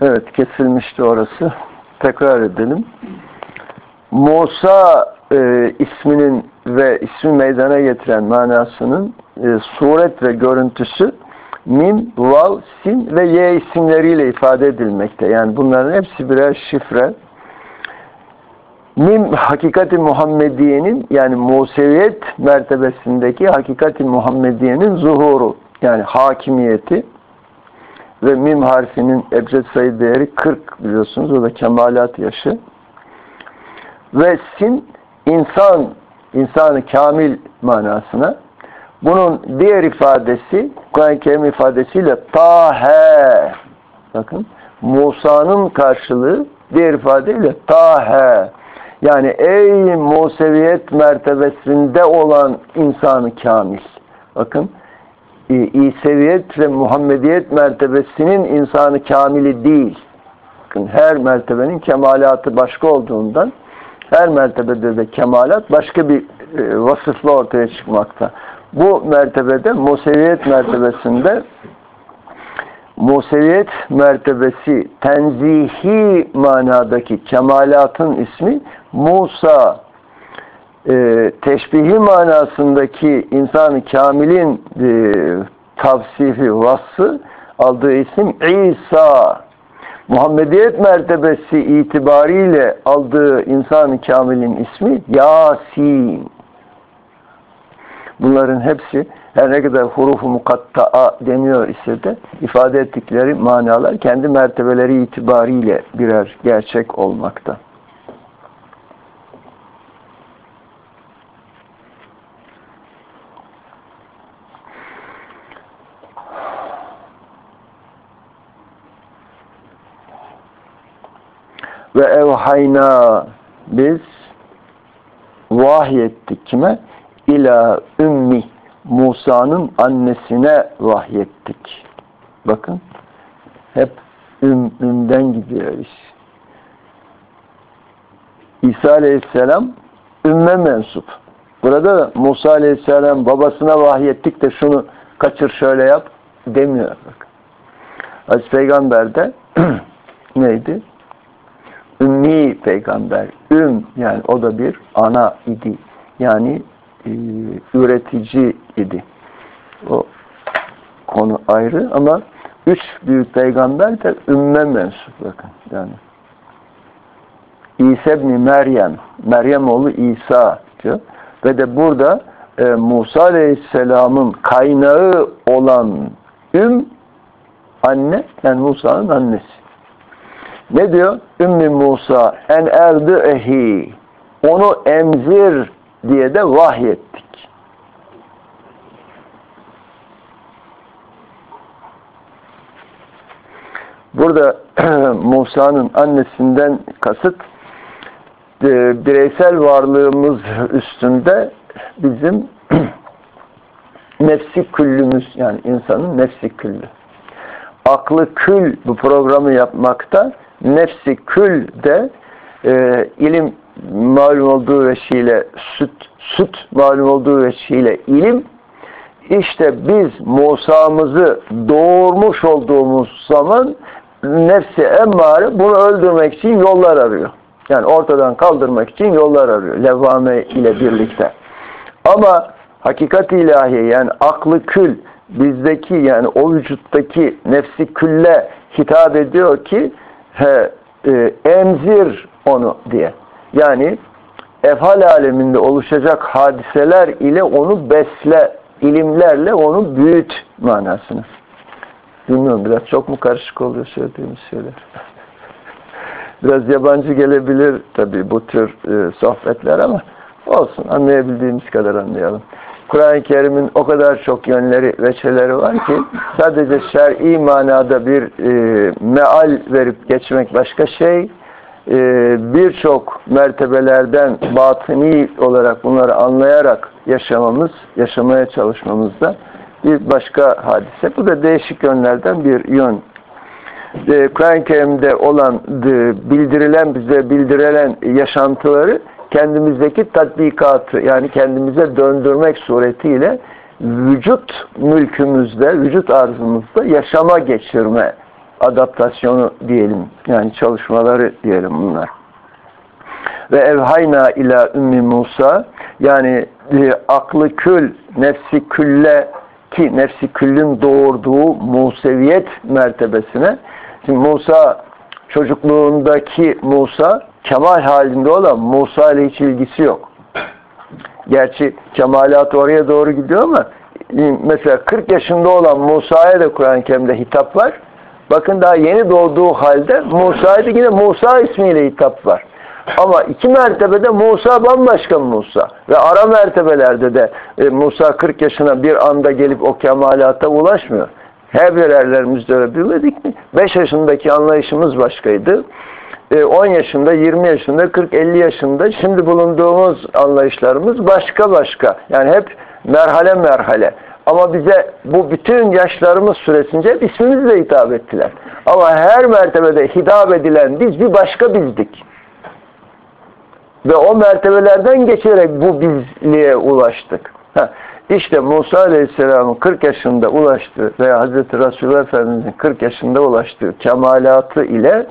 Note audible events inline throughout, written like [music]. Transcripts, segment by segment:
Evet kesilmişti orası. Tekrar edelim. Musa e, isminin ve ismi meydana getiren manasının e, suret ve görüntüsü mim, vav, sin ve ye isimleriyle ifade edilmekte. Yani bunların hepsi birer şifre. Mim hakikati Muhammediye'nin yani Museviyet mertebesindeki hakikati Muhammediye'nin zuhuru yani hakimiyeti ve mim harfinin ebced sayı değeri 40 biliyorsunuz. O da kemalat yaşı. Ve sin insan, insanı kamil manasına. Bunun diğer ifadesi Kur'an-ı Kerim ifadesiyle tahe. Bakın Musa'nın karşılığı diğer ifadeyle tahe. Yani ey Museviyet mertebesinde olan insanı kamil. Bakın İseviyet ve Muhammediyet mertebesinin insanı kamili değil. Her mertebenin kemalatı başka olduğundan her mertebede de kemalat başka bir e, vasıfla ortaya çıkmakta. Bu mertebede Museviyet mertebesinde Museviyet mertebesi tenzihi manadaki kemalatın ismi Musa e, teşbihi manasındaki insan-ı kamilin e, tavsifi, vasfı aldığı isim İsa. Muhammediyet mertebesi itibariyle aldığı insan-ı kamilin ismi Yasin. Bunların hepsi her ne kadar hurufu mukatta'a deniyor ise de ifade ettikleri manalar kendi mertebeleri itibariyle birer gerçek olmakta. Ve evhayna biz vahyettik kime? İla ümmi Musa'nın annesine vahyettik. Bakın hep üm, ümden gidiyor iş. İsa Aleyhisselam ümme mensup. Burada da Musa Aleyhisselam babasına vahyettik de şunu kaçır şöyle yap demiyor. Bakın. Aziz Peygamber de [clears throat] neydi? Ümmi peygamber. Üm yani o da bir ana idi. Yani e, üretici idi. O konu ayrı ama üç büyük peygamber de ümme mensup bakın. Yani İsa ibn Meryem, Meryem oğlu İsa diyor. Ve de burada e, Musa Aleyhisselam'ın kaynağı olan üm anne, yani Musa'nın annesi. Ne diyor? Ümmü Musa en erdi ehi onu emzir diye de vahyettik. Burada [clears throat] Musa'nın annesinden kasıt e, bireysel varlığımız üstünde bizim [clears throat] nefsi küllümüz yani insanın nefsi küllü. Aklı kül bu programı yapmakta nefsi kül de e, ilim malum olduğu veşiyle süt, süt malum olduğu veşiyle ilim işte biz Musa'mızı doğurmuş olduğumuz zaman nefsi emmare bunu öldürmek için yollar arıyor. Yani ortadan kaldırmak için yollar arıyor. Levvame ile birlikte. Ama hakikat ilahi yani aklı kül bizdeki yani o vücuttaki nefsi külle hitap ediyor ki he, e, emzir onu diye. Yani efhal aleminde oluşacak hadiseler ile onu besle, ilimlerle onu büyüt manasını. Bilmiyorum biraz çok mu karışık oluyor söylediğimiz şeyler. [laughs] biraz yabancı gelebilir tabii bu tür e, sohbetler ama olsun anlayabildiğimiz kadar anlayalım. Kur'an-ı Kerim'in o kadar çok yönleri, veçeleri var ki [laughs] sadece şer'i manada bir e, meal verip geçmek başka şey. E, Birçok mertebelerden batıni olarak bunları anlayarak yaşamamız, yaşamaya çalışmamız da bir başka hadise. Bu da değişik yönlerden bir yön. E, Kur'an-ı Kerim'de olan, e, bildirilen bize bildirilen yaşantıları kendimizdeki tatbikatı yani kendimize döndürmek suretiyle vücut mülkümüzde, vücut arzımızda yaşama geçirme adaptasyonu diyelim. Yani çalışmaları diyelim bunlar. Ve evhayna ila ümmi Musa yani e, aklı kül, nefsi külle ki nefsi küllün doğurduğu Museviyet mertebesine. Şimdi Musa çocukluğundaki Musa kemal halinde olan Musa ile hiç ilgisi yok. Gerçi kemalat oraya doğru gidiyor ama e, mesela 40 yaşında olan Musa'ya da Kur'an-ı Kerim'de hitap var. Bakın daha yeni doğduğu halde Musa'ya da yine Musa ismiyle hitap var. Ama iki mertebede Musa bambaşka Musa. Ve ara mertebelerde de e, Musa 40 yaşına bir anda gelip o kemalata ulaşmıyor. Her birerlerimizde öyle bilmedik mi? 5 yaşındaki anlayışımız başkaydı. 10 e, yaşında, 20 yaşında, 40-50 yaşında şimdi bulunduğumuz anlayışlarımız başka başka. Yani hep merhale merhale. Ama bize bu bütün yaşlarımız süresince hep ismimizle hitap ettiler. Ama her mertebede hitap edilen biz bir başka bizdik. Ve o mertebelerden geçerek bu bizliğe ulaştık. İşte Musa Aleyhisselam'ın 40 yaşında ulaştığı veya Hazreti Resulullah Efendimiz'in 40 yaşında ulaştığı kemalatı ile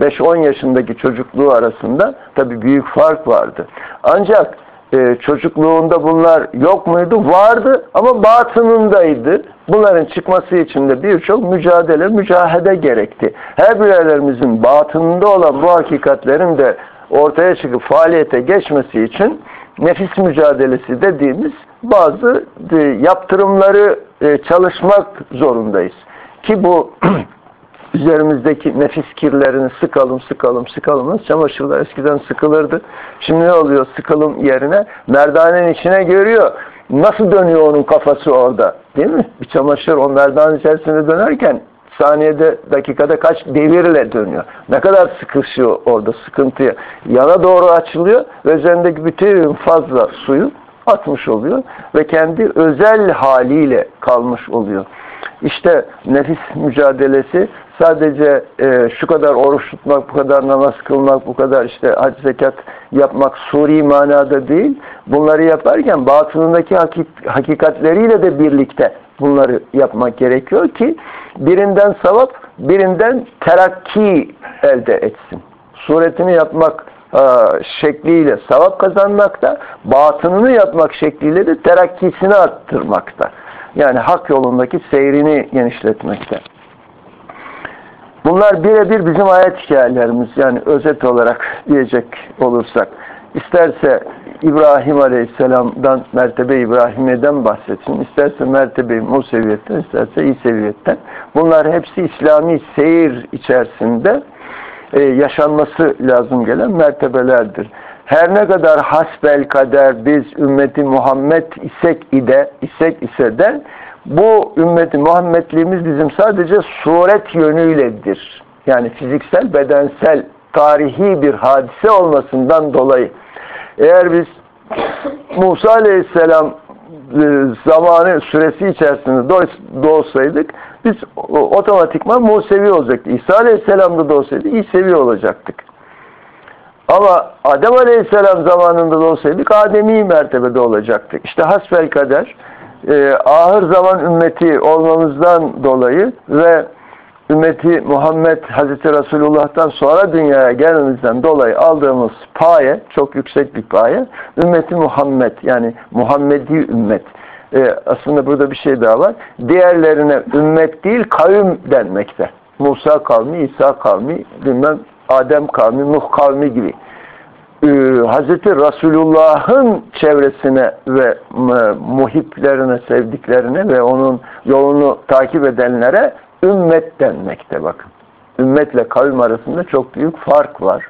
5-10 yaşındaki çocukluğu arasında tabi büyük fark vardı. Ancak e, çocukluğunda bunlar yok muydu? Vardı ama batınındaydı. Bunların çıkması için de birçok mücadele, mücahede gerekti. Her birerlerimizin batınında olan bu hakikatlerin de ortaya çıkıp faaliyete geçmesi için nefis mücadelesi dediğimiz bazı e, yaptırımları e, çalışmak zorundayız. Ki bu [clears throat] üzerimizdeki nefis kirlerini sıkalım, sıkalım, sıkalım. Çamaşırlar eskiden sıkılırdı. Şimdi ne oluyor sıkılım yerine? Merdanenin içine görüyor. Nasıl dönüyor onun kafası orada? Değil mi? Bir çamaşır o merdanenin içerisinde dönerken saniyede, dakikada kaç devirle dönüyor. Ne kadar sıkışıyor orada sıkıntıya. Yana doğru açılıyor ve üzerindeki bütün fazla suyu atmış oluyor ve kendi özel haliyle kalmış oluyor. İşte nefis mücadelesi sadece e, şu kadar oruç tutmak, bu kadar namaz kılmak, bu kadar işte hac zekat yapmak suri manada değil. Bunları yaparken batınındaki hakik hakikatleriyle de birlikte bunları yapmak gerekiyor ki birinden savap, birinden terakki elde etsin. Suretini yapmak e, şekliyle savap kazanmakta, batınını yapmak şekliyle de terakkisini arttırmakta. Yani hak yolundaki seyrini genişletmekte. Bunlar birebir bizim ayet hikayelerimiz. Yani özet olarak diyecek olursak. İsterse İbrahim Aleyhisselam'dan, mertebe İbrahim'den bahsetsin. İsterse mertebe Museviyetten, isterse İseviyetten. Bunlar hepsi İslami seyir içerisinde e, yaşanması lazım gelen mertebelerdir. Her ne kadar hasbel kader biz ümmeti Muhammed isek ide, isek ise de bu ümmeti Muhammedliğimiz bizim sadece suret yönüyledir. Yani fiziksel, bedensel, tarihi bir hadise olmasından dolayı. Eğer biz [clears throat] Musa Aleyhisselam e, zamanı süresi içerisinde doğsaydık biz otomatikman Musevi olacaktık. İsa Aleyhisselam da doğsaydı İsevi olacaktık. Ama Adem Aleyhisselam zamanında da olsaydık Ademi mertebede olacaktık. İşte hasbel kader e, ahır zaman ümmeti olmamızdan dolayı ve ümmeti Muhammed Hazreti Resulullah'tan sonra dünyaya gelmemizden dolayı aldığımız paye, çok yüksek bir paye, ümmeti Muhammed yani Muhammedi ümmet. Ee, aslında burada bir şey daha var. Diğerlerine ümmet değil kavim denmekte. Musa kavmi, İsa kavmi, bilmem Adem kavmi, Nuh kavmi gibi. Ee, Hazreti Resulullah'ın çevresine ve e, muhiplerine, sevdiklerine ve onun yolunu takip edenlere ümmet denmekte bakın. Ümmetle kavim arasında çok büyük fark var.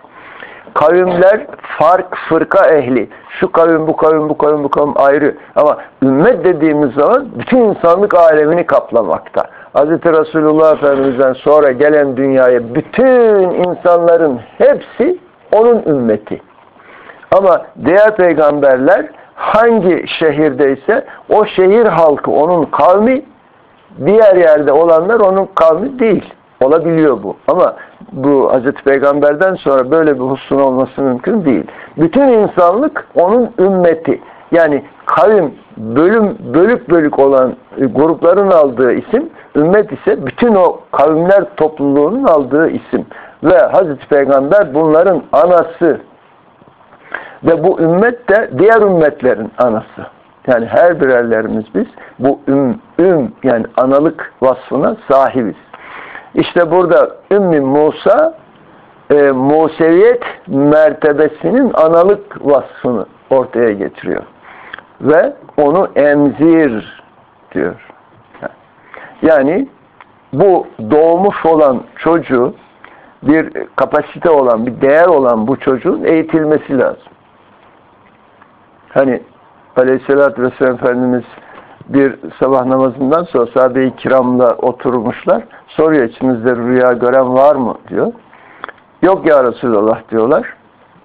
Kavimler fark, fırka ehli. Şu kavim, bu kavim, bu kavim, bu kavim ayrı. Ama ümmet dediğimiz zaman bütün insanlık alemini kaplamakta. Hz. Resulullah Efendimiz'den sonra gelen dünyaya bütün insanların hepsi onun ümmeti. Ama diğer peygamberler hangi şehirdeyse o şehir halkı onun kavmi, diğer yerde olanlar onun kavmi değil. Olabiliyor bu. Ama bu Hazreti Peygamber'den sonra böyle bir husun olması mümkün değil. Bütün insanlık onun ümmeti. Yani kavim, bölüm, bölük bölük olan grupların aldığı isim ümmet ise bütün o kavimler topluluğunun aldığı isim. Ve Hazreti Peygamber bunların anası. Ve bu ümmet de diğer ümmetlerin anası. Yani her birerlerimiz biz bu üm, üm yani analık vasfına sahibiz. İşte burada Ümmü Musa e, Museviyet mertebesinin analık vasfını ortaya getiriyor. Ve onu emzir diyor. Yani bu doğmuş olan çocuğu bir kapasite olan, bir değer olan bu çocuğun eğitilmesi lazım. Hani Aleyhisselatü Vesselam Efendimiz bir sabah namazından sonra sahabe-i kiramla oturmuşlar. Soruyor içinizde rüya gören var mı diyor. Yok ya Resulallah diyorlar.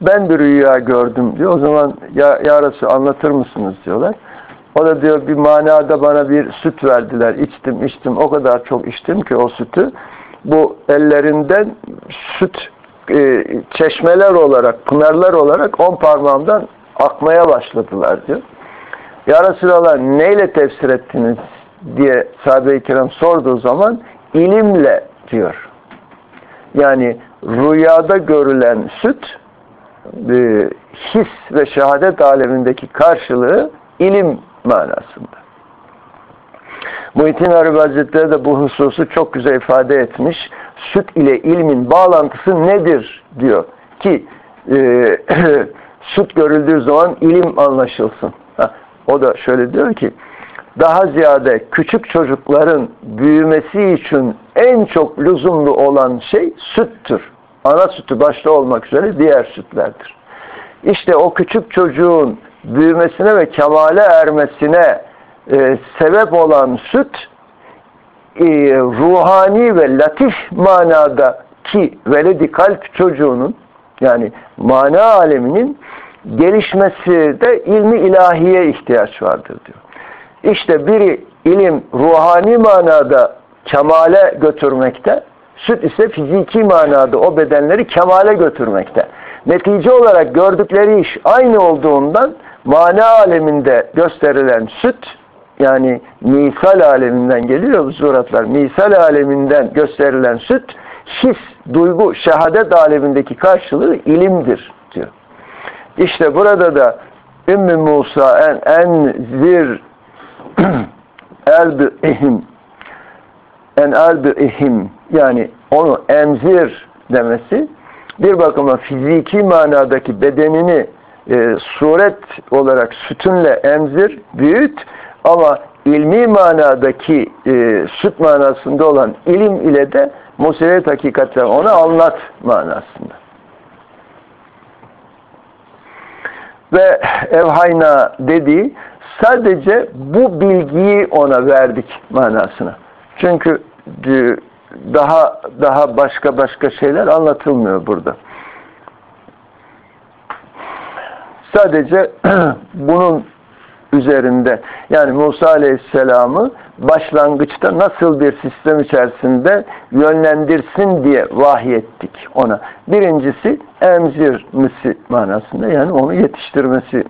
Ben bir rüya gördüm diyor. O zaman ya, ya Resul anlatır mısınız diyorlar. O da diyor bir manada bana bir süt verdiler. İçtim içtim o kadar çok içtim ki o sütü. Bu ellerinden süt e, çeşmeler olarak, pınarlar olarak on parmağımdan akmaya başladılar diyor. Ya Resulallah neyle tefsir ettiniz diye sahabe-i kiram sorduğu zaman ilimle diyor. Yani rüyada görülen süt e, his ve şehadet alemindeki karşılığı ilim manasında. Muhittin Arabi Hazretleri de bu hususu çok güzel ifade etmiş. Süt ile ilmin bağlantısı nedir diyor ki e, [clears throat] süt görüldüğü zaman ilim anlaşılsın. Ha, o da şöyle diyor ki daha ziyade küçük çocukların büyümesi için en çok lüzumlu olan şey süttür. Ana sütü başta olmak üzere diğer sütlerdir. İşte o küçük çocuğun büyümesine ve kemale ermesine e, sebep olan süt e, ruhani ve latif manada ki veledi kalp çocuğunun yani mana aleminin gelişmesi de ilmi ilahiye ihtiyaç vardır diyor. İşte biri ilim ruhani manada kemale götürmekte, süt ise fiziki manada o bedenleri kemale götürmekte. Netice olarak gördükleri iş aynı olduğundan mana aleminde gösterilen süt yani misal aleminden geliyor bu suratlar. Misal aleminden gösterilen süt his, duygu, şehadet alemindeki karşılığı ilimdir diyor. İşte burada da Ümmü Musa en enzir [clears throat] erbi ihim en erbi ihim yani onu emzir demesi bir bakıma fiziki manadaki bedenini e, suret olarak sütünle emzir, büyüt ama ilmi manadaki e, süt manasında olan ilim ile de musevvet hakikaten ona anlat manasında. Ve evhayna dediği sadece bu bilgiyi ona verdik manasına. Çünkü e, daha daha başka başka şeyler anlatılmıyor burada. Sadece [clears throat] bunun üzerinde yani Musa Aleyhisselam'ı başlangıçta nasıl bir sistem içerisinde yönlendirsin diye vahyettik ona. Birincisi emzirmesi manasında yani onu yetiştirmesi.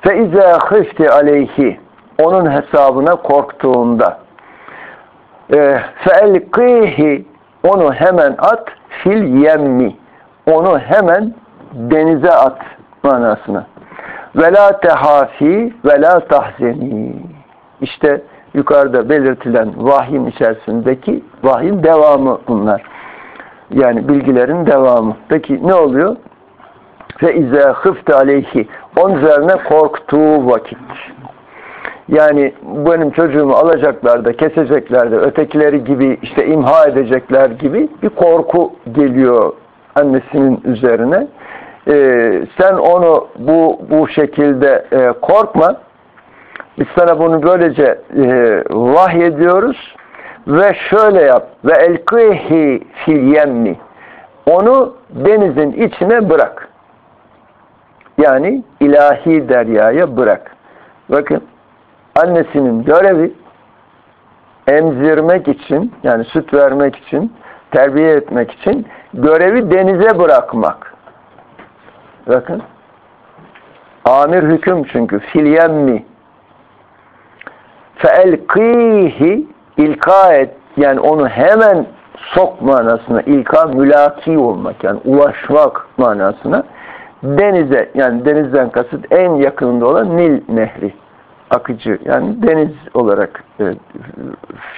Fe izâ hıfti aleyhi onun hesabına korktuğunda e, fe elqihi onu hemen at fil yemmi onu hemen denize at manasına. Ve la tehafi ve la tahzeni. İşte yukarıda belirtilen vahyin içerisindeki vahyin devamı bunlar. Yani bilgilerin devamı. Peki ne oluyor? Ve izâ hıfte aleyhi. Onun üzerine korktuğu vakit. Yani benim çocuğumu alacaklar da kesecekler de ötekileri gibi işte imha edecekler gibi bir korku geliyor annesinin üzerine. Ee, sen onu bu bu şekilde e, korkma. Biz sana bunu böylece e, vahyediyoruz ve şöyle yap ve elkihi fil yemmi onu denizin içine bırak. Yani ilahi deryaya bırak. Bakın annesinin görevi emzirmek için yani süt vermek için terbiye etmek için görevi denize bırakmak. Bakın. Amir hüküm çünkü. Fil yemmi. Feelkihi ilka et yani onu hemen sok manasına ilka mülaki olmak yani ulaşmak manasına denize yani denizden kasıt en yakınında olan Nil Nehri akıcı yani deniz olarak e,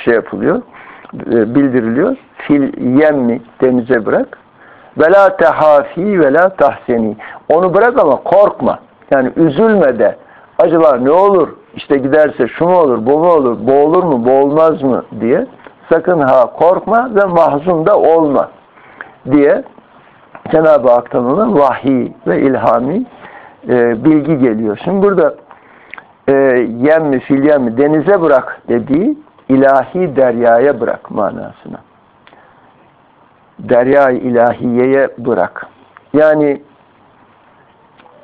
şey yapılıyor e, bildiriliyor. Fil yemmi denize bırak. Ve la tehafi ve la tahseni. Onu bırak ama korkma. Yani üzülme de. Acaba ne olur? İşte giderse şu mu olur, bu mu olur, boğulur mu, boğulmaz mı diye. Sakın ha korkma ve mahzun da olma diye Cenab-ı Hak'tan ona vahiy ve ilhami e, bilgi geliyor. Şimdi burada e, yemmi fil yemmi denize bırak dediği ilahi deryaya bırak manasına. Derya ilahiyeye bırak. Yani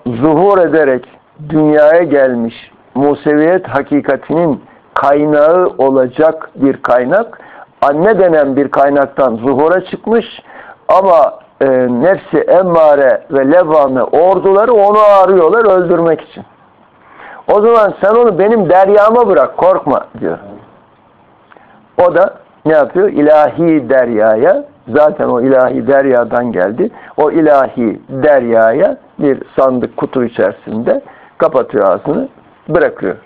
zuhur ederek dünyaya gelmiş Museviyet hakikatinin kaynağı olacak bir kaynak anne denen bir kaynaktan zuhura çıkmış ama e, nefsi emmare ve levame orduları onu arıyorlar öldürmek için. O zaman sen onu benim deryama bırak korkma diyor. O da ne yapıyor? İlahi deryaya zaten o ilahi deryadan geldi. O ilahi deryaya bir sandık kutu içerisinde kapatıyor ağzını bırakıyor.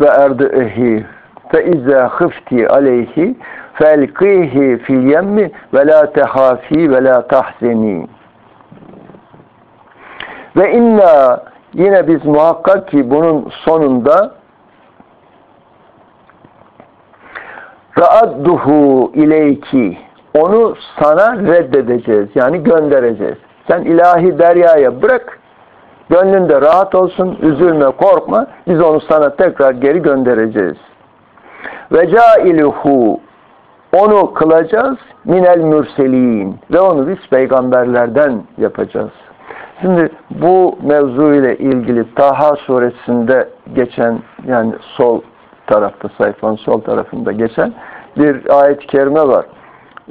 ve erdihi fe izâ hıfti aleyhi felqihi fil yemmi ve la tehafi ve la tahzeni ve inna yine biz muhakkak ki bunun sonunda raadduhu ileyki onu sana reddedeceğiz. Yani göndereceğiz. Sen ilahi deryaya bırak gönlünde rahat olsun, üzülme, korkma. Biz onu sana tekrar geri göndereceğiz. Ve cailuhu onu kılacağız minel mürselin ve onu biz peygamberlerden yapacağız. Şimdi bu mevzu ile ilgili Taha suresinde geçen yani sol tarafta sayfanın sol tarafında geçen bir ayet-i kerime var.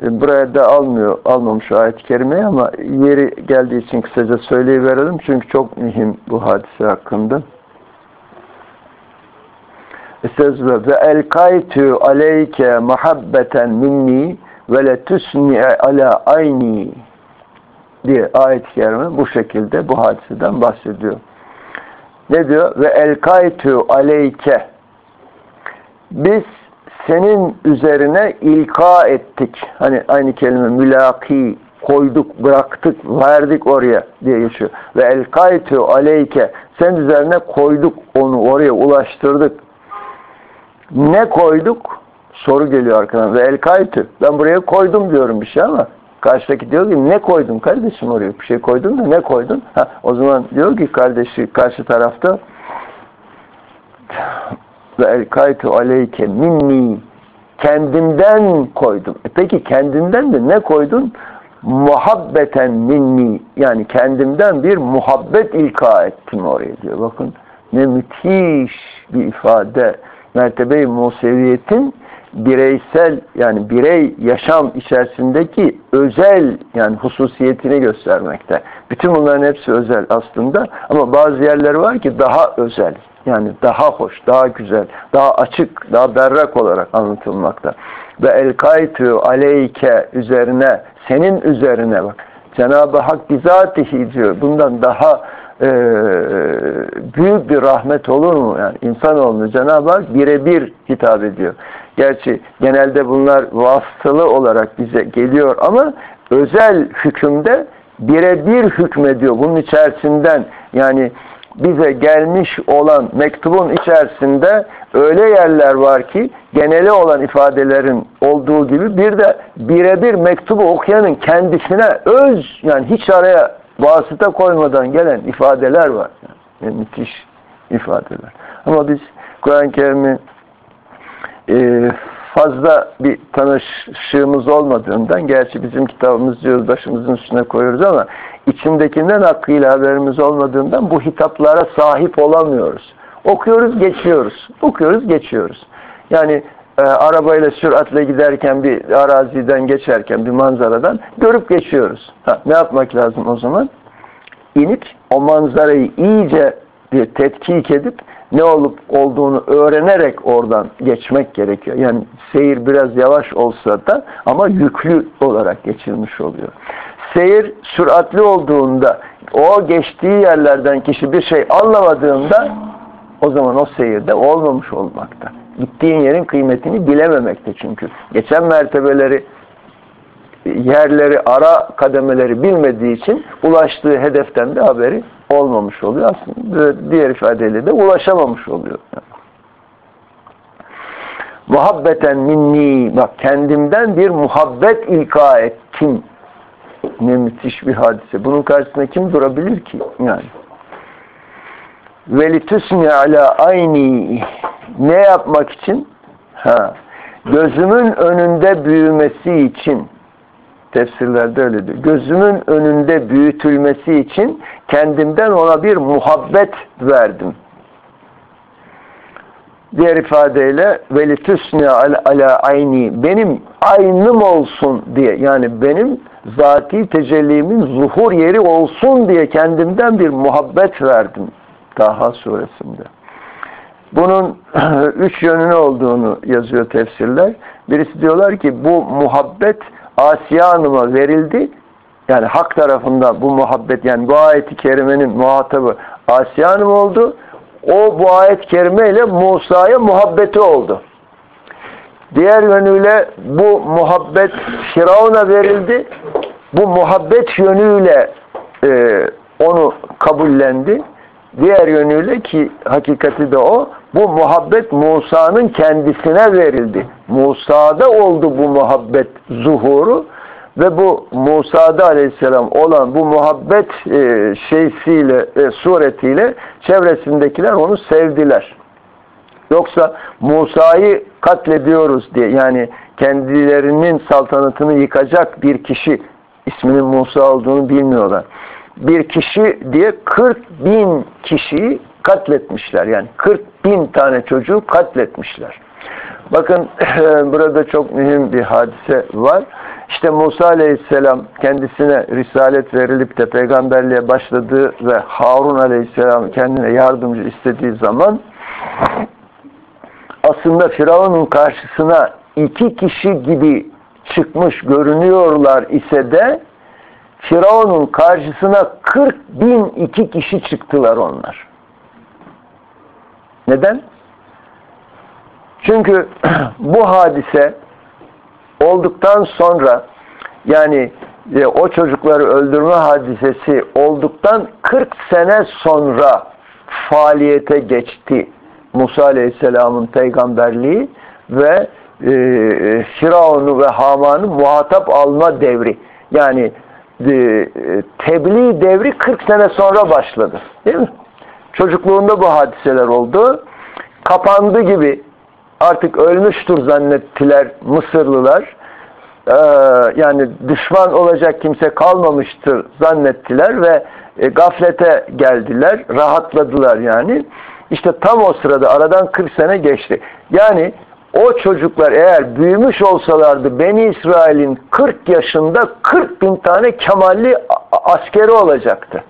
E, buraya da almıyor, almamış ayet-i kerimeyi ama yeri geldiği için kısaca söyleyiverelim. Çünkü çok mühim bu hadise hakkında. Estağfirullah. Ve elkaytu aleyke muhabbeten minni ve letusni'e ala ayni diye ayet-i kerime bu şekilde bu hadiseden bahsediyor. Ne diyor? Ve elkaytu aleyke biz senin üzerine ilka ettik. Hani aynı kelime mülaki koyduk, bıraktık, verdik oraya diye geçiyor. Ve elkaytu aleyke sen üzerine koyduk onu oraya ulaştırdık. Ne koyduk? Soru geliyor arkadan. Ve elkaytu. Ben buraya koydum diyorum bir şey ama karşıdaki diyor ki ne koydun kardeşim oraya? Bir şey koydun da ne koydun? Ha, o zaman diyor ki kardeşi karşı tarafta ve aleyke minni kendimden koydum. E peki kendinden de ne koydun? Muhabbeten minni yani kendimden bir muhabbet ilka ettim oraya diyor. Bakın ne müthiş bir ifade. Mertebe-i Museviyetin bireysel yani birey yaşam içerisindeki özel yani hususiyetini göstermekte. Bütün bunların hepsi özel aslında ama bazı yerler var ki daha özel. Yani daha hoş, daha güzel, daha açık, daha berrak olarak anlatılmakta. Ve el kaytu aleyke üzerine, senin üzerine bak. Cenab-ı Hak bizatihi diyor. Bundan daha e, büyük bir rahmet olur mu? Yani insanoğlunu Cenab-ı Hak birebir hitap ediyor. Gerçi genelde bunlar vasıtalı olarak bize geliyor ama özel hükümde birebir hükmediyor. Bunun içerisinden yani bize gelmiş olan mektubun içerisinde öyle yerler var ki geneli olan ifadelerin olduğu gibi bir de birebir mektubu okuyanın kendisine öz yani hiç araya vasıta koymadan gelen ifadeler var. Yani müthiş ifadeler. Ama biz Kur'an-ı Kerim'i e, fazla bir tanışığımız olmadığından gerçi bizim kitabımız diyoruz başımızın üstüne koyuyoruz ama içindekinden hakkıyla haberimiz olmadığından bu hitaplara sahip olamıyoruz. Okuyoruz, geçiyoruz. Okuyoruz, geçiyoruz. Yani e, arabayla süratle giderken bir araziden geçerken bir manzaradan görüp geçiyoruz. Ha, ne yapmak lazım o zaman? İnip o manzarayı iyice bir tetkik edip ne olup olduğunu öğrenerek oradan geçmek gerekiyor. Yani seyir biraz yavaş olsa da ama yüklü olarak geçilmiş oluyor. Seyir süratli olduğunda o geçtiği yerlerden kişi bir şey anlamadığında o zaman o seyirde olmamış olmakta. Gittiğin yerin kıymetini bilememekte çünkü. Geçen mertebeleri yerleri, ara kademeleri bilmediği için ulaştığı hedeften de haberi olmamış oluyor. Aslında diğer ifadeyle de ulaşamamış oluyor. Muhabbeten minni, bak kendimden bir muhabbet ilka ettim. Ne müthiş bir hadise. Bunun karşısında kim durabilir ki? Yani. Velitüsni ala ayni ne yapmak için? Ha. Gözümün önünde büyümesi için Tefsirlerde öyle diyor. Gözümün önünde büyütülmesi için kendimden ona bir muhabbet verdim. Diğer ifadeyle velitüsne ala ayni benim aynım olsun diye yani benim zati tecellimin zuhur yeri olsun diye kendimden bir muhabbet verdim. Taha suresinde. Bunun [clears throat] üç yönünü olduğunu yazıyor tefsirler. Birisi diyorlar ki bu muhabbet Asiye Hanım'a verildi. Yani hak tarafından bu muhabbet yani bu ayet-i kerimenin muhatabı Asiye Hanım oldu. O bu ayet-i kerime Musa'ya muhabbeti oldu. Diğer yönüyle bu muhabbet Firavun'a verildi. Bu muhabbet yönüyle e, onu kabullendi. Diğer yönüyle ki hakikati de o, bu muhabbet Musa'nın kendisine verildi. Musa'da oldu bu muhabbet zuhuru ve bu Musa'da aleyhisselam olan bu muhabbet e, şeysiyle, e, suretiyle çevresindekiler onu sevdiler. Yoksa Musa'yı katlediyoruz diye yani kendilerinin saltanatını yıkacak bir kişi isminin Musa olduğunu bilmiyorlar bir kişi diye 40 bin kişiyi katletmişler. Yani 40 bin tane çocuğu katletmişler. Bakın [clears throat] burada çok mühim bir hadise var. İşte Musa Aleyhisselam kendisine risalet verilip de peygamberliğe başladığı ve Harun Aleyhisselam kendine yardımcı istediği zaman aslında Firavun'un karşısına iki kişi gibi çıkmış görünüyorlar ise de Firavun'un karşısına 40 bin iki kişi çıktılar onlar. Neden? Çünkü [clears throat] bu hadise olduktan sonra yani e, o çocukları öldürme hadisesi olduktan 40 sene sonra faaliyete geçti Musa Aleyhisselam'ın peygamberliği ve e, e Firavun'u ve Haman'ı muhatap alma devri. Yani e, tebliğ devri 40 sene sonra başladı. Değil mi? Çocukluğunda bu hadiseler oldu. Kapandı gibi artık ölmüştür zannettiler Mısırlılar. Ee, yani düşman olacak kimse kalmamıştır zannettiler ve e, gaflete geldiler, rahatladılar yani. İşte tam o sırada aradan 40 sene geçti. Yani o çocuklar eğer büyümüş olsalardı Beni İsrail'in 40 yaşında 40 bin tane kemalli askeri olacaktı.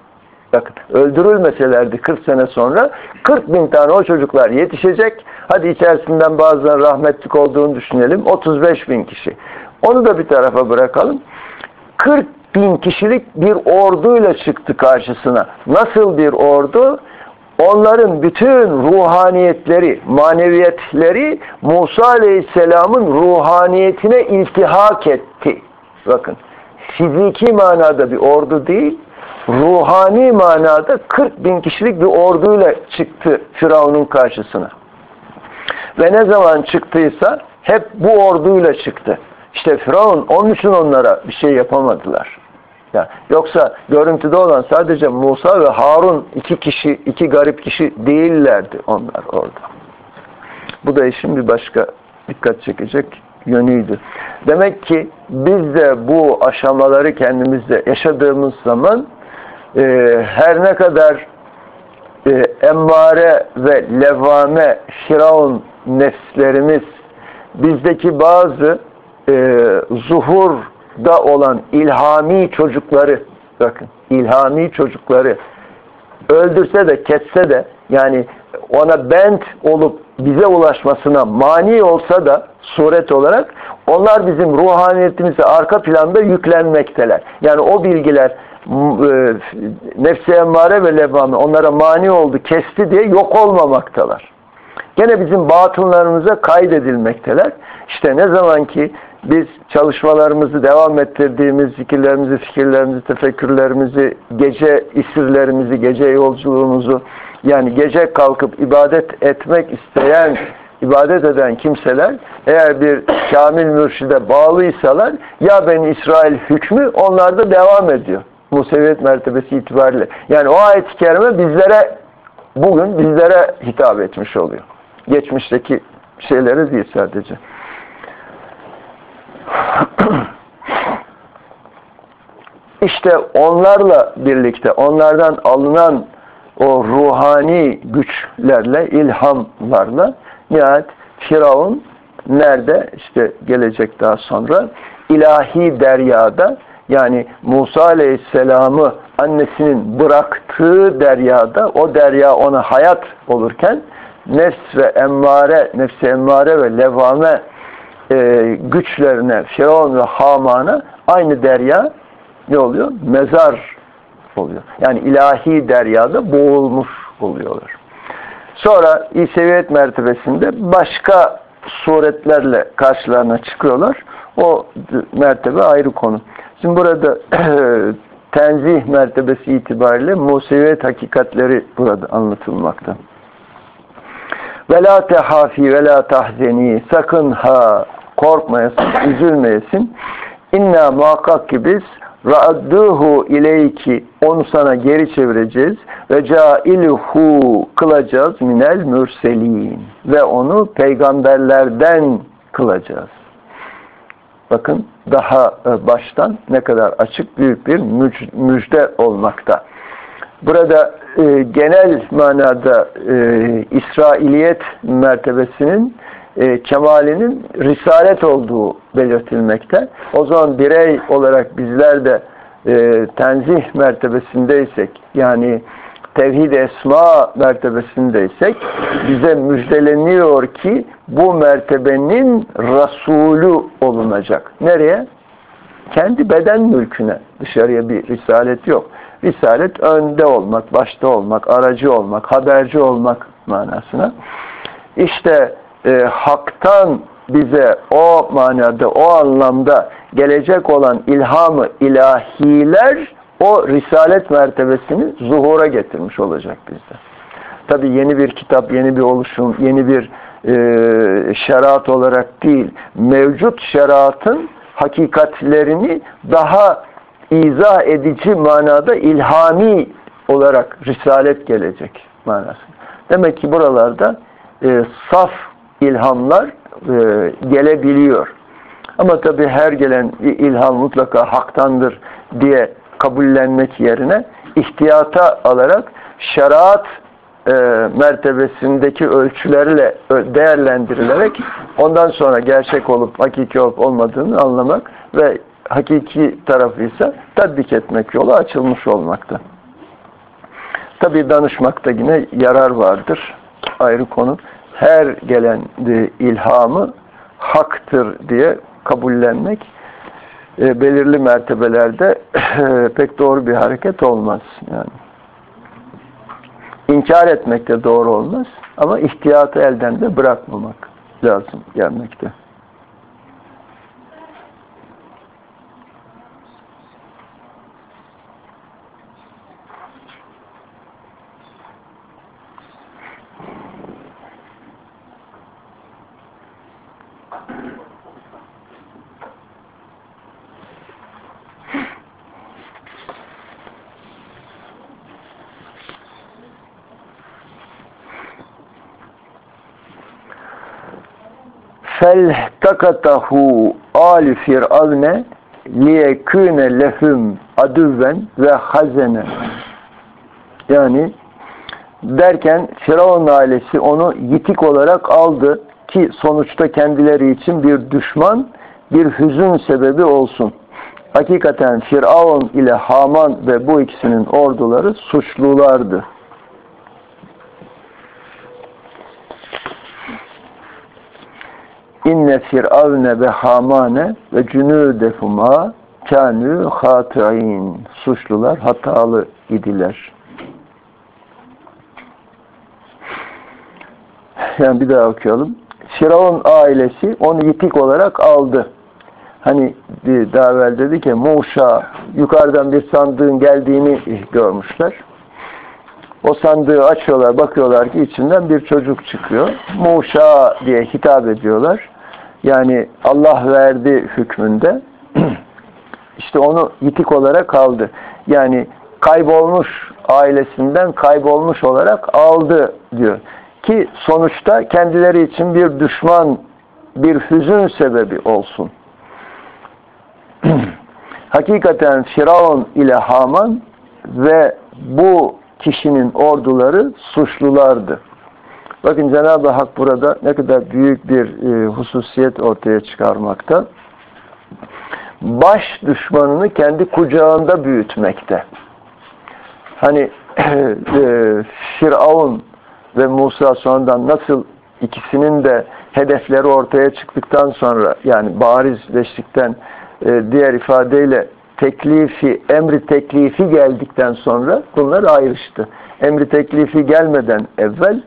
Bakın öldürülmeselerdi 40 sene sonra 40 bin tane o çocuklar yetişecek. Hadi içerisinden bazen rahmetlik olduğunu düşünelim. 35 bin kişi. Onu da bir tarafa bırakalım. 40 bin kişilik bir orduyla çıktı karşısına. Nasıl bir ordu? onların bütün ruhaniyetleri, maneviyetleri Musa Aleyhisselam'ın ruhaniyetine iltihak etti. Bakın, fiziki manada bir ordu değil, ruhani manada 40 bin kişilik bir orduyla çıktı Firavun'un karşısına. Ve ne zaman çıktıysa hep bu orduyla çıktı. İşte Firavun onun için onlara bir şey yapamadılar. Yani yoksa görüntüde olan sadece Musa ve Harun iki kişi, iki garip kişi değillerdi onlar orada. Bu da işin bir başka dikkat çekecek yönüydü. Demek ki biz de bu aşamaları kendimizde yaşadığımız zaman e, her ne kadar e, emmare ve levame firavun nefslerimiz bizdeki bazı e, zuhurda olan ilhami çocukları bakın ilhami çocukları öldürse de kesse de yani ona bent olup bize ulaşmasına mani olsa da suret olarak onlar bizim ruhaniyetimize arka planda yüklenmekteler. Yani o bilgiler e, nefsi emmare ve levvame onlara mani oldu, kesti diye yok olmamaktalar. Gene bizim batınlarımıza kaydedilmekteler. İşte ne zaman ki biz çalışmalarımızı devam ettirdiğimiz zikirlerimizi, fikirlerimizi, tefekkürlerimizi, gece isirlerimizi, gece yolculuğumuzu yani gece kalkıp ibadet etmek isteyen, ibadet eden kimseler eğer bir kamil mürşide bağlıysalar ya beni İsrail hükmü onlarda devam ediyor. Museviyet mertebesi itibariyle. Yani o ayet-i kerime bizlere bugün bizlere hitap etmiş oluyor. Geçmişteki şeyleri değil sadece. [clears throat] İşte onlarla birlikte, onlardan alınan o ruhani güçlerle, ilhamlarla nihayet Firavun nerede? İşte gelecek daha sonra ilahi deryada yani Musa Aleyhisselam'ı annesinin bıraktığı deryada o derya ona hayat olurken nefs ve emmare, nefsi emmare ve levame e, güçlerine, Firavun ve Haman'a aynı derya ne oluyor? Mezar oluyor. Yani ilahi deryada boğulmuş oluyorlar. Sonra İseviyet mertebesinde başka suretlerle karşılarına çıkıyorlar. O mertebe ayrı konu. Şimdi burada [clears throat] tenzih mertebesi itibariyle Museviyet hakikatleri burada anlatılmakta. Ve la tehafi ve la tahzeni sakın ha korkmayasın, [clears throat] üzülmeyesin. İnna muhakkak ki biz Ra'adduhu ileyki onu sana geri çevireceğiz ve cailhu kılacağız minel mürselin ve onu peygamberlerden kılacağız. Bakın daha e, baştan ne kadar açık büyük bir müjde olmakta. Burada e, genel manada e, İsrailiyet mertebesinin e, kemalinin risalet olduğu belirtilmekte. O zaman birey olarak bizler de e, tenzih mertebesindeysek yani tevhid esma mertebesindeysek bize müjdeleniyor ki bu mertebenin Resulü olunacak. Nereye? Kendi beden mülküne. Dışarıya bir risalet yok. Risalet önde olmak, başta olmak, aracı olmak, haberci olmak manasına. İşte e, haktan bize o manada, o anlamda gelecek olan ilhamı ilahiler o risalet mertebesini zuhura getirmiş olacak bizde. Tabi yeni bir kitap, yeni bir oluşum, yeni bir e, şeriat olarak değil, mevcut şeriatın hakikatlerini daha izah edici manada ilhami olarak risalet gelecek manası. Demek ki buralarda e, saf ilhamlar e, gelebiliyor. Ama tabi her gelen ilham mutlaka haktandır diye kabullenmek yerine ihtiyata alarak şeriat e, mertebesindeki ölçülerle değerlendirilerek ondan sonra gerçek olup hakiki olup olmadığını anlamak ve hakiki tarafı ise tatbik etmek yolu açılmış olmakta. Tabi danışmakta yine yarar vardır. Ayrı konu her gelen ilhamı haktır diye kabullenmek e, belirli mertebelerde [clears throat] pek doğru bir hareket olmaz. Yani. İnkar etmek de doğru olmaz ama ihtiyatı elden de bırakmamak lazım gelmekte. Feltakatahu ali firavne liyekûne lehum adüven ve hazene yani derken Firavun ailesi onu yitik olarak aldı. ki sonuçta kendileri için bir düşman, bir hüzün sebebi olsun. Hakikaten Firavun ile Haman ve bu ikisinin orduları suçlulardı. İnne firavne ve hamane ve cünüdehuma kânü hâti'in. Suçlular hatalı idiler. Yani bir daha okuyalım. Firavun ailesi onu yitik olarak aldı. Hani daha evvel dedi ki Musa yukarıdan bir sandığın geldiğini görmüşler. O sandığı açıyorlar, bakıyorlar ki içinden bir çocuk çıkıyor. Musa diye hitap ediyorlar. Yani Allah verdi hükmünde. [clears throat] işte onu yitik olarak aldı. Yani kaybolmuş ailesinden kaybolmuş olarak aldı diyor. Ki sonuçta kendileri için bir düşman, bir hüzün sebebi olsun. [clears throat] Hakikaten Firavun ile Haman ve bu kişinin orduları suçlulardı. Bakın Cenab-ı Hak burada ne kadar büyük bir e, hususiyet ortaya çıkarmakta. Baş düşmanını kendi kucağında büyütmekte. Hani [clears throat] e, Firavun ve Musa sonradan nasıl ikisinin de hedefleri ortaya çıktıktan sonra yani barizleştikten e, diğer ifadeyle teklifi, emri teklifi geldikten sonra bunlar ayrıştı. Emri teklifi gelmeden evvel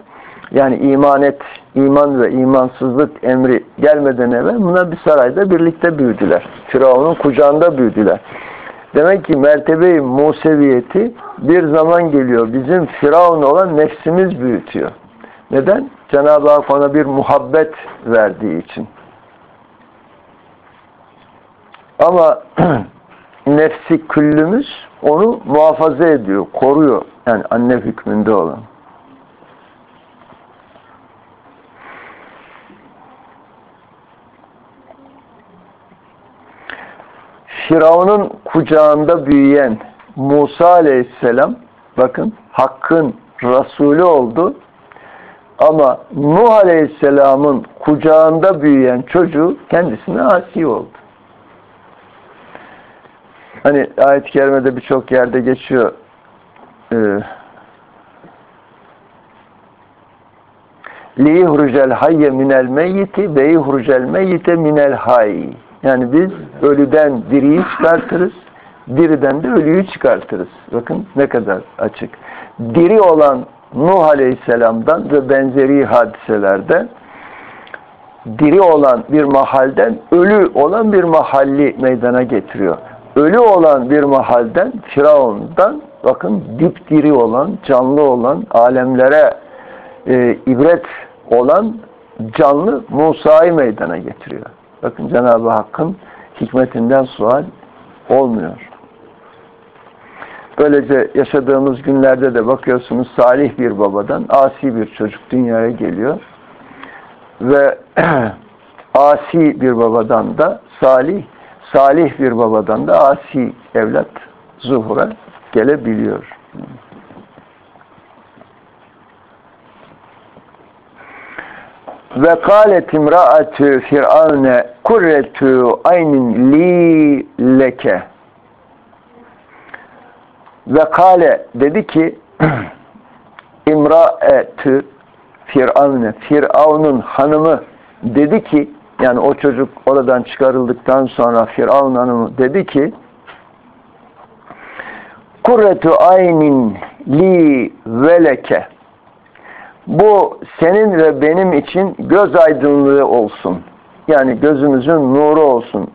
yani iman et, iman ve imansızlık emri gelmeden evvel bunlar bir sarayda birlikte büyüdüler. Firavun'un kucağında büyüdüler. Demek ki mertebe-i Museviyeti bir zaman geliyor. Bizim Firavun olan nefsimiz büyütüyor. Neden? Cenab-ı Hak ona bir muhabbet verdiği için. Ama [clears throat] nefsi küllümüz onu muhafaza ediyor, koruyor. Yani anne hükmünde olan. Firavun'un kucağında büyüyen Musa aleyhisselam bakın hakkın Resulü oldu. Ama Nuh aleyhisselamın kucağında büyüyen çocuğu kendisine asi oldu. Hani ayet-i kerimede birçok yerde geçiyor. لِيُهْرُجَ الْحَيَّ مِنَ الْمَيِّتِ وَيُهْرُجَ الْمَيِّتَ مِنَ الْحَيِّ yani biz ölüden diriyi çıkartırız, diriden de ölüyü çıkartırız. Bakın ne kadar açık. Diri olan Nuh Aleyhisselam'dan ve benzeri hadiselerde diri olan bir mahalden ölü olan bir mahalli meydana getiriyor. Ölü olan bir mahalden Firavun'dan bakın dipdiri olan, canlı olan, alemlere e, ibret olan canlı Musa'yı meydana getiriyor. Bakın Cenab-ı Hakk'ın hikmetinden sual olmuyor. Böylece yaşadığımız günlerde de bakıyorsunuz salih bir babadan asi bir çocuk dünyaya geliyor. Ve [clears throat] asi bir babadan da salih, salih bir babadan da asi evlat zuhura gelebiliyor. Ve kâlet imra'atü firavne kurretü aynin li leke. Ve kale dedi ki [clears throat] imra'etü firavne Firavun'un hanımı dedi ki yani o çocuk oradan çıkarıldıktan sonra Firavun hanımı dedi ki kurretu aynin li veleke bu senin ve benim için göz aydınlığı olsun. Yani gözümüzün nuru olsun.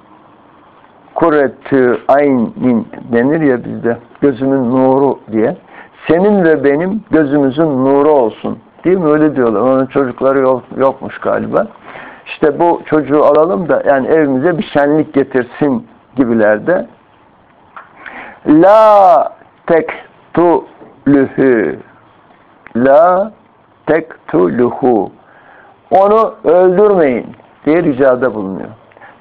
Kurretü aynin denir ya bizde. Gözümün nuru diye. Senin ve benim gözümüzün nuru olsun. Değil mi? Öyle diyorlar. Onun çocukları yok, yokmuş galiba. İşte bu çocuğu alalım da yani evimize bir şenlik getirsin gibilerde. La tektulühü La tektuluhu Onu öldürmeyin diye ricada bulunuyor.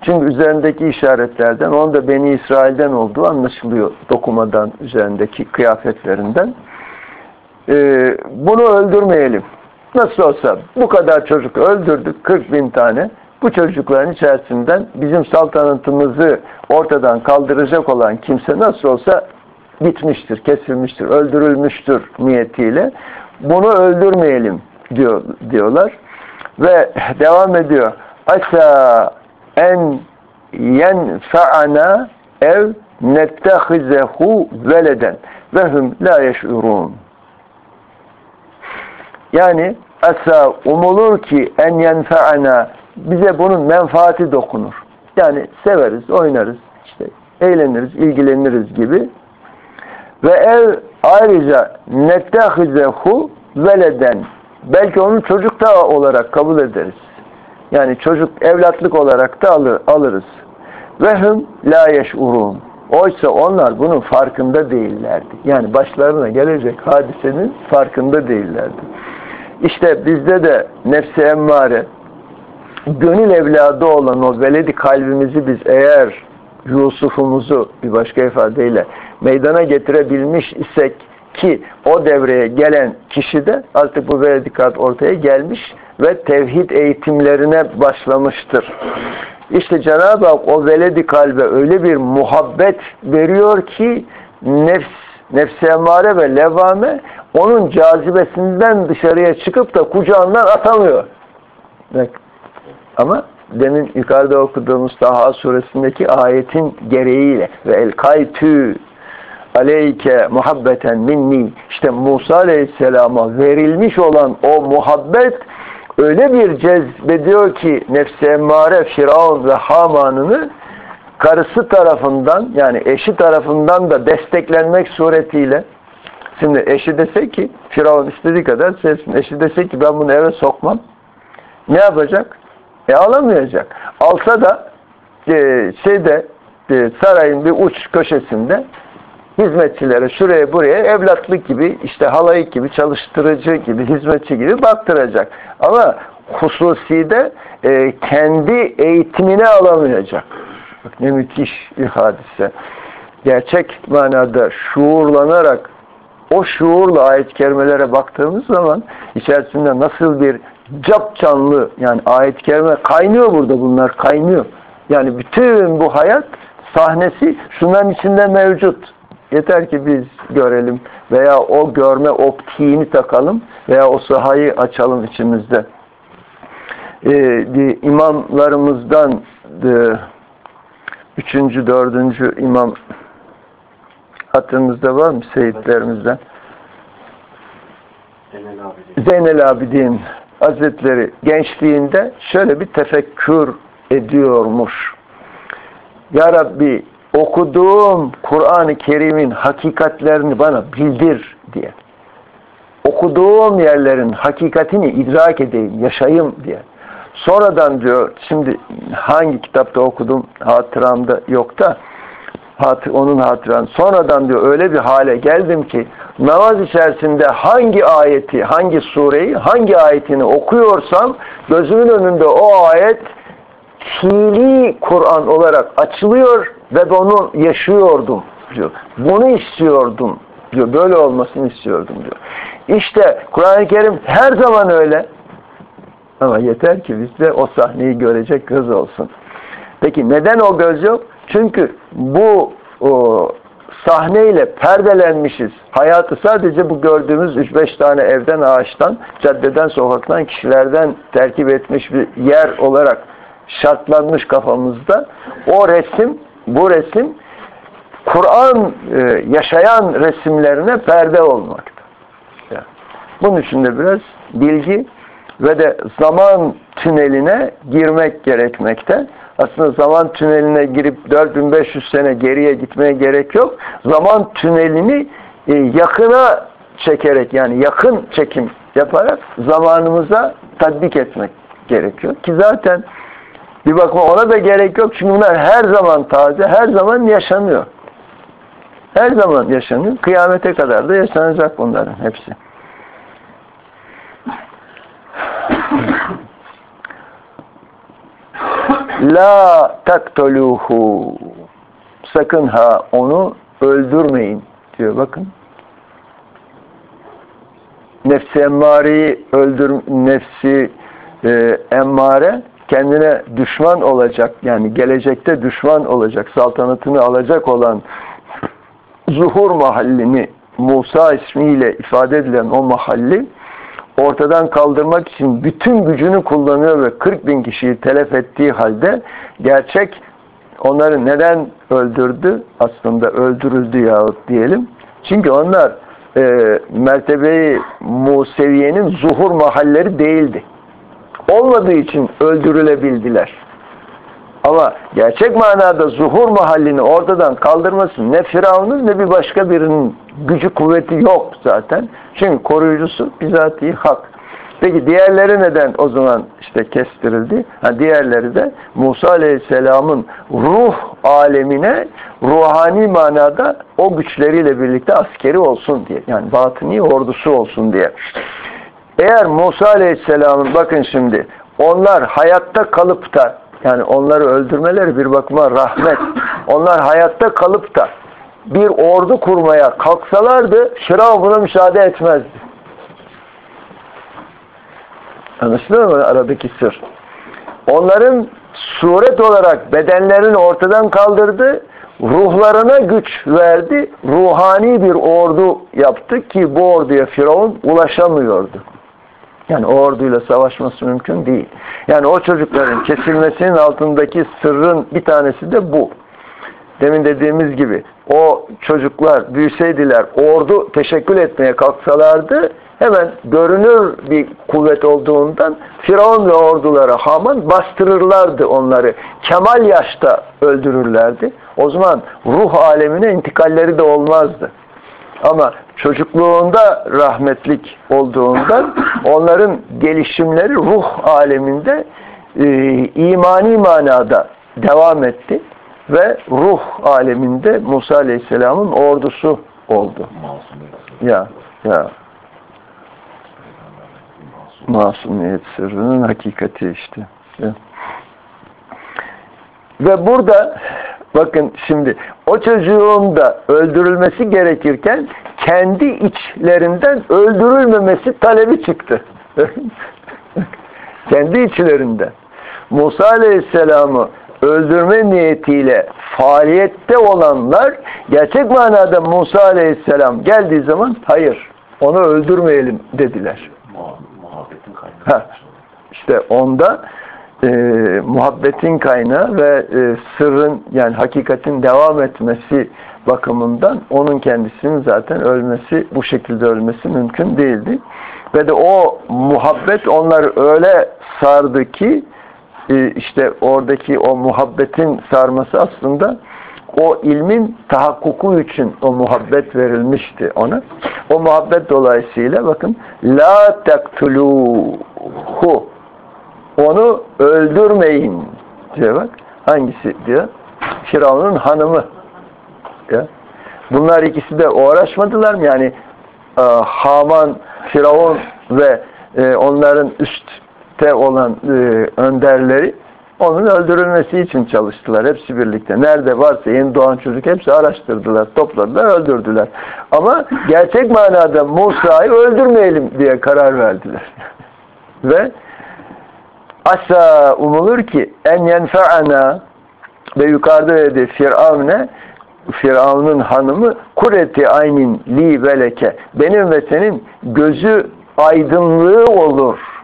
Çünkü üzerindeki işaretlerden onun da Beni İsrail'den olduğu anlaşılıyor dokumadan, üzerindeki kıyafetlerinden. Ee, bunu öldürmeyelim. Nasıl olsa bu kadar çocuk öldürdük 40 bin tane. Bu çocukların içerisinden bizim saltanatımızı ortadan kaldıracak olan kimse nasıl olsa bitmiştir, kesilmiştir, öldürülmüştür niyetiyle. Bunu öldürmeyelim diyor, diyorlar. Ve devam ediyor. Asa en yenfa'ana ev nettehizehu veleden ve hum la yeş'urun. Yani asa umulur ki en yenfa'ana bize bunun menfaati dokunur. Yani severiz, oynarız, işte eğleniriz, ilgileniriz gibi. Ve ev ayrıca nettehizehu veleden belki onu çocuk da olarak kabul ederiz. Yani çocuk evlatlık olarak da alır, alırız. Ve hum la yeş'urun. Oysa onlar bunun farkında değillerdi. Yani başlarına gelecek hadisenin farkında değillerdi. İşte bizde de nefsi emmare, gönül evladı olan o veledi kalbimizi biz eğer Yusuf'umuzu bir başka ifadeyle meydana getirebilmiş isek ki o devreye gelen kişi de artık bu veledi kalp ortaya gelmiş ve tevhid eğitimlerine başlamıştır. İşte Cenab-ı Hak o veledi kalbe öyle bir muhabbet veriyor ki nefs, nefsi emare ve levame onun cazibesinden dışarıya çıkıp da kucağından atamıyor. Ama demin yukarıda okuduğumuz Taha suresindeki ayetin gereğiyle ve el kaytü aleyke muhabbeten minni işte Musa aleyhisselama verilmiş olan o muhabbet öyle bir cezbediyor ki nefsi emmare Firavun ve Haman'ını karısı tarafından yani eşi tarafından da desteklenmek suretiyle şimdi eşi dese ki Firavun istediği kadar sevsin. Eşi dese ki ben bunu eve sokmam. Ne yapacak? E alamayacak. Alsa da e, şeyde e, sarayın bir uç köşesinde hizmetçilere şuraya buraya evlatlık gibi işte halayık gibi çalıştırıcı gibi hizmetçi gibi baktıracak. Ama hususide e, kendi eğitimini alamayacak. Bak ne müthiş bir hadise. Gerçek manada şuurlanarak o şuurla ayet-i kerimelere baktığımız zaman içerisinde nasıl bir cap canlı yani ayet-i kerime kaynıyor burada bunlar kaynıyor. Yani bütün bu hayat sahnesi şunların içinde mevcut. Yeter ki biz görelim veya o görme optiğini takalım veya o sahayı açalım içimizde. Ee, imamlarımızdan de, üçüncü, dördüncü imam hatırınızda var mı seyitlerimizden? Zeynel Abidin. Zeynel Abidin Hazretleri gençliğinde şöyle bir tefekkür ediyormuş. Ya Rabbi okuduğum Kur'an-ı Kerim'in hakikatlerini bana bildir diye. Okuduğum yerlerin hakikatini idrak edeyim, yaşayayım diye. Sonradan diyor, şimdi hangi kitapta okudum hatıramda yok da hatır, onun hatıran. Sonradan diyor öyle bir hale geldim ki namaz içerisinde hangi ayeti, hangi sureyi, hangi ayetini okuyorsam gözümün önünde o ayet fiili Kur'an olarak açılıyor ve bunu yaşıyordum diyor. Bunu istiyordum diyor. Böyle olmasını istiyordum diyor. İşte Kur'an-ı Kerim her zaman öyle. Ama yeter ki bizde o sahneyi görecek göz olsun. Peki neden o göz yok? Çünkü bu o, sahneyle perdelenmişiz. Hayatı sadece bu gördüğümüz 3-5 tane evden, ağaçtan, caddeden, sokaktan, kişilerden terkip etmiş bir yer olarak şartlanmış kafamızda. O resim, bu resim Kur'an e, yaşayan resimlerine perde olmakta. Yani bunun için de biraz bilgi ve de zaman tüneline girmek gerekmekte. Aslında zaman tüneline girip 4500 sene geriye gitmeye gerek yok. Zaman tünelini e, yakına çekerek yani yakın çekim yaparak zamanımıza tatbik etmek gerekiyor. Ki zaten bir bakma ona da gerek yok. Çünkü bunlar her zaman taze, her zaman yaşanıyor. Her zaman yaşanıyor. Kıyamete kadar da yaşanacak bunların hepsi. [laughs] La taktoluhu. Sakın ha onu öldürmeyin diyor. Bakın. nefsi emmareyi öldür nefsi e, emmare kendine düşman olacak. Yani gelecekte düşman olacak. Saltanatını alacak olan zuhur mahallini Musa ismiyle ifade edilen o mahalli ortadan kaldırmak için bütün gücünü kullanıyor ve 40 bin kişiyi telef ettiği halde gerçek onları neden öldürdü? Aslında öldürüldü yahut diyelim. Çünkü onlar e, mertebeyi Museviye'nin zuhur mahalleri değildi. Olmadığı için öldürülebildiler. Ama gerçek manada zuhur mahallini ortadan kaldırması ne Firavun'un ne bir başka birinin gücü kuvveti yok zaten. Çünkü koruyucusu bizatihi hak. Peki diğerleri neden o zaman işte kestirildi? Ha, diğerleri de Musa Aleyhisselam'ın ruh alemine ruhani manada o güçleriyle birlikte askeri olsun diye. Yani batıni ordusu olsun diye. Eğer Musa Aleyhisselam'ın bakın şimdi onlar hayatta kalıp da yani onları öldürmeleri bir bakıma rahmet. Onlar hayatta kalıp da bir ordu kurmaya kalksalardı Firavun buna müsaade etmezdi. Anlaşılıyor mu aradaki sır? Onların suret olarak bedenlerini ortadan kaldırdı, ruhlarına güç verdi, ruhani bir ordu yaptı ki bu orduya Firavun ulaşamıyordu. Yani o orduyla savaşması mümkün değil. Yani o çocukların kesilmesinin altındaki sırrın bir tanesi de bu. Demin dediğimiz gibi o çocuklar büyüseydiler, ordu teşekkül etmeye kalksalardı hemen görünür bir kuvvet olduğundan Firavun ve orduları Haman bastırırlardı onları. Kemal yaşta öldürürlerdi. O zaman ruh alemine intikalleri de olmazdı. Ama çocukluğunda rahmetlik olduğundan [coughs] onların gelişimleri ruh aleminde e, imani manada devam etti ve ruh aleminde Musa Aleyhisselam'ın ordusu oldu. Ya, ya. Masumiyet sırrının hakikati işte. Ya. Ve burada bakın şimdi o çocuğun da öldürülmesi gerekirken kendi içlerinden öldürülmemesi talebi çıktı. [laughs] kendi içlerinden. Musa Aleyhisselam'ı öldürme niyetiyle faaliyette olanlar gerçek manada Musa Aleyhisselam geldiği zaman hayır onu öldürmeyelim dediler. Muhabbetin kaynağı. Ha, işte onda e, muhabbetin kaynağı ve e, sırrın yani hakikatin devam etmesi bakımından onun kendisinin zaten ölmesi bu şekilde ölmesi mümkün değildi. Ve de o muhabbet onları öyle sardı ki işte oradaki o muhabbetin sarması aslında o ilmin tahakkuku için o muhabbet verilmişti ona. O muhabbet dolayısıyla bakın la taktuluhu onu öldürmeyin diyor bak. Hangisi diyor? Firavun'un hanımı. Ya. Bunlar ikisi de uğraşmadılar mı? Yani e, Haman, Firavun ve e, onların üstte olan e, önderleri onun öldürülmesi için çalıştılar. Hepsi birlikte. Nerede varsa yeni doğan çocuk hepsi araştırdılar, topladılar, öldürdüler. Ama gerçek manada Musa'yı öldürmeyelim diye karar verdiler. [laughs] Ve asa umulur ki en yenfe'ana ve yukarıda dedi Firavun'e Firavun'un hanımı kureti aynin li veleke benim ve senin gözü aydınlığı olur.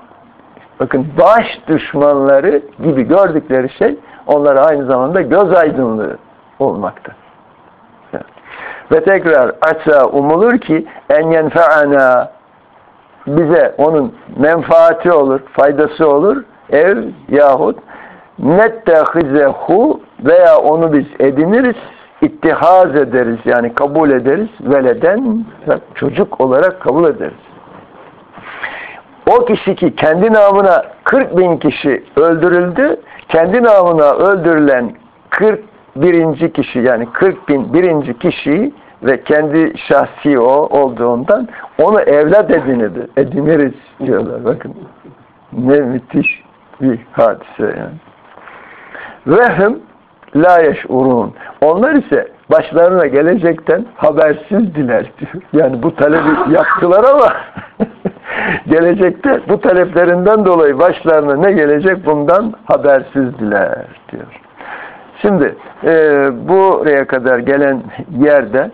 Bakın baş düşmanları gibi gördükleri şey onlara aynı zamanda göz aydınlığı olmakta. Ve tekrar asa umulur ki en yenfe'ana bize onun menfaati olur, faydası olur. Ev yahut nettehizehu veya onu biz ediniriz, ittihaz ederiz yani kabul ederiz. Veleden çocuk olarak kabul ederiz. O kişi ki kendi namına 40 bin kişi öldürüldü, kendi namına öldürülen 41. kişi yani 40 bin birinci kişiyi ve kendi şahsi o olduğundan onu evlat edinir, ediniriz diyorlar. Bakın ne müthiş bir hadise yani. Vehim la yeş'urun. Onlar ise başlarına gelecekten habersizdiler diyor. Yani bu talebi yaptılar ama [laughs] Gelecekte bu taleplerinden dolayı başlarına ne gelecek bundan habersizdiler diyor. Şimdi e, buraya kadar gelen yerde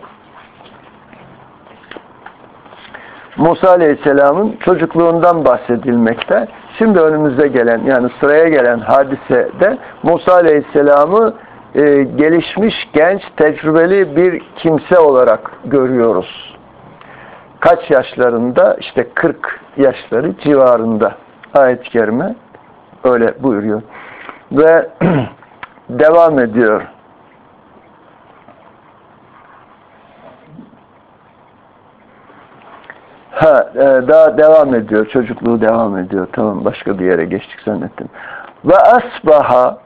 Musa Aleyhisselam'ın çocukluğundan bahsedilmekte. Şimdi önümüze gelen yani sıraya gelen hadisede Musa Aleyhisselam'ı e, gelişmiş, genç, tecrübeli bir kimse olarak görüyoruz. Kaç yaşlarında? İşte 40 yaşları civarında. Ayet-i Kerime öyle buyuruyor. Ve [clears throat] devam ediyor. Ha, e, daha devam ediyor. Çocukluğu devam ediyor. Tamam başka bir yere geçtik zannettim. Ve asbaha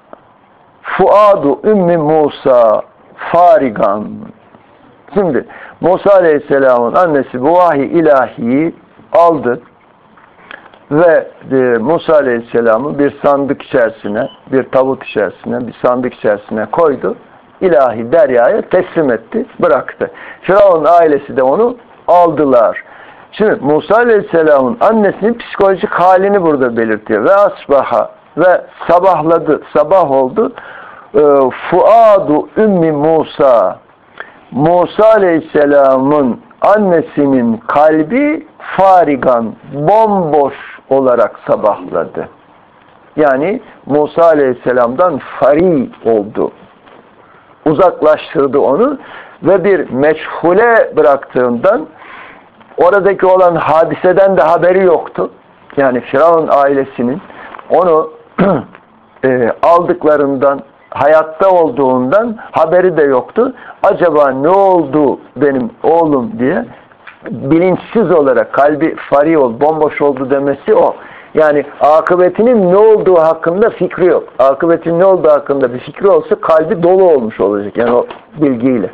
fuadu ümmi Musa farigan. Şimdi Musa Aleyhisselam'ın annesi bu vahiy ilahiyi aldı ve e, Musa Aleyhisselam'ı bir sandık içerisine, bir tabut içerisine, bir sandık içerisine koydu. İlahi deryaya teslim etti, bıraktı. Firavun ailesi de onu aldılar. Şimdi Musa Aleyhisselam'ın annesinin psikolojik halini burada belirtiyor. Ve asbaha ve sabahladı, sabah oldu. E, fuadu ümmi Musa Musa Aleyhisselam'ın annesinin kalbi farigan, bomboş olarak sabahladı. Yani Musa Aleyhisselam'dan fari oldu. Uzaklaştırdı onu ve bir meçhule bıraktığından oradaki olan hadiseden de haberi yoktu. Yani Firavun ailesinin onu [clears throat] e, aldıklarından, hayatta olduğundan haberi de yoktu. Acaba ne oldu benim oğlum diye bilinçsiz olarak kalbi fari ol, bomboş oldu demesi o. Yani akıbetinin ne olduğu hakkında fikri yok. Akıbetin ne olduğu hakkında bir fikri olsa kalbi dolu olmuş olacak. Yani o bilgiyle.